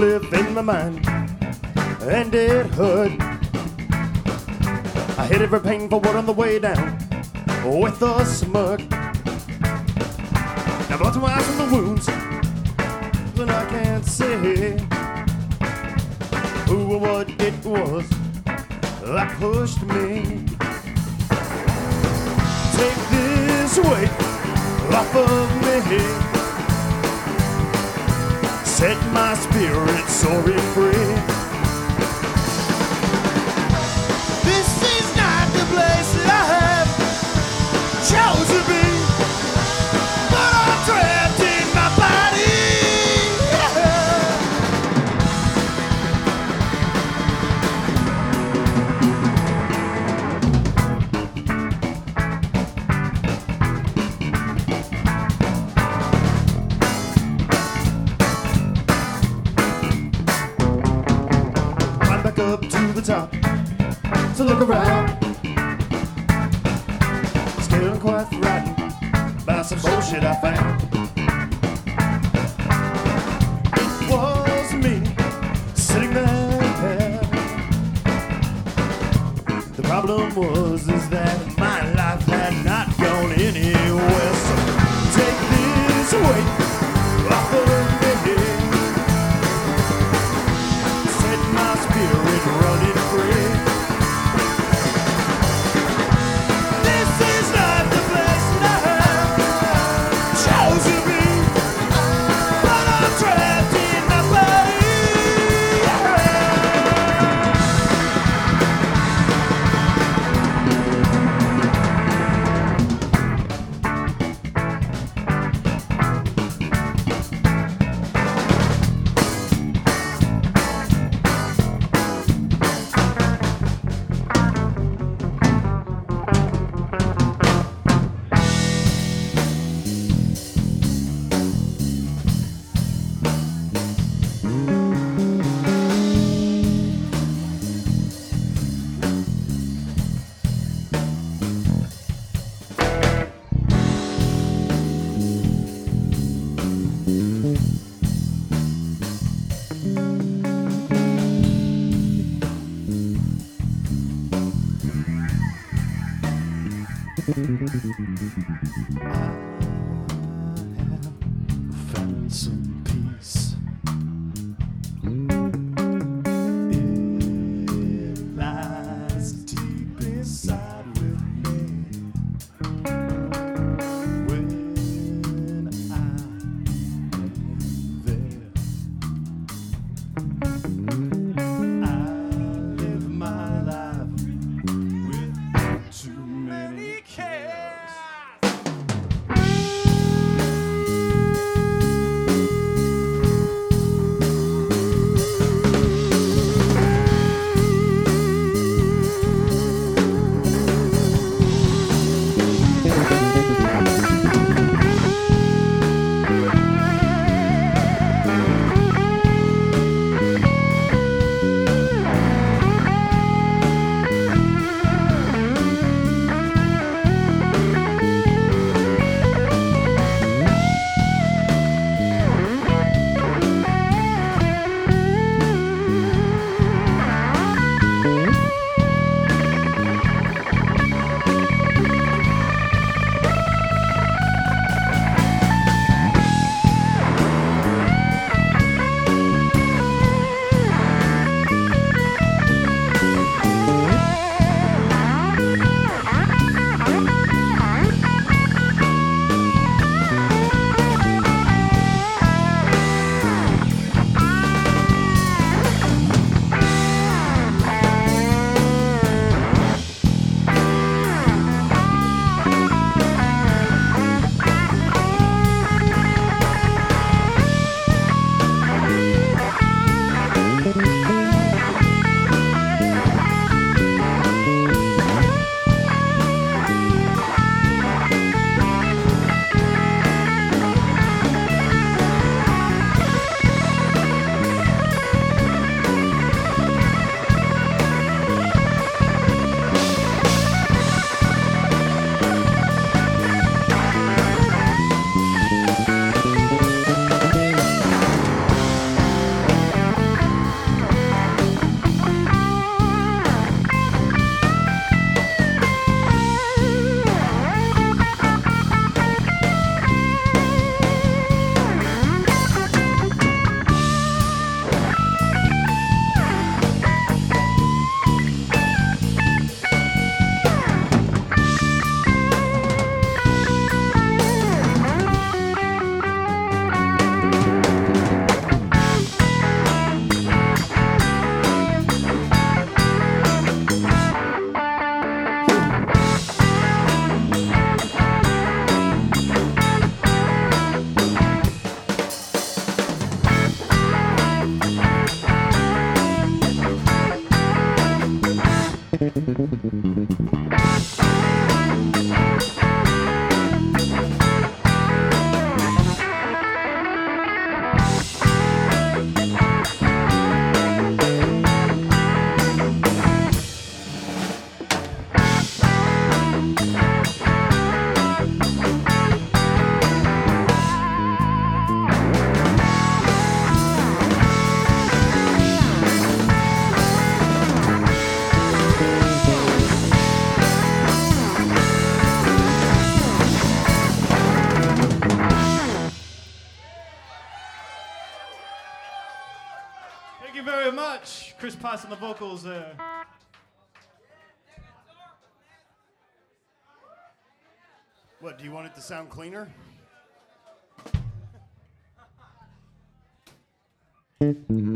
cliff in my mind, and it hurt. I hit every painful word on the way down with a smirk. Now my eyes from the wounds, and I can't say who or what it was that pushed me. Take this weight off of me. Set my spirit soaring free. The top to look around. Still quite frightened by some bullshit I found. It was me sitting there. The problem was is that my life had not gone anywhere. So take this weight off of Found some Very much. Kris Potts on the vocals there. What, do you want it to sound cleaner? Mm-hmm.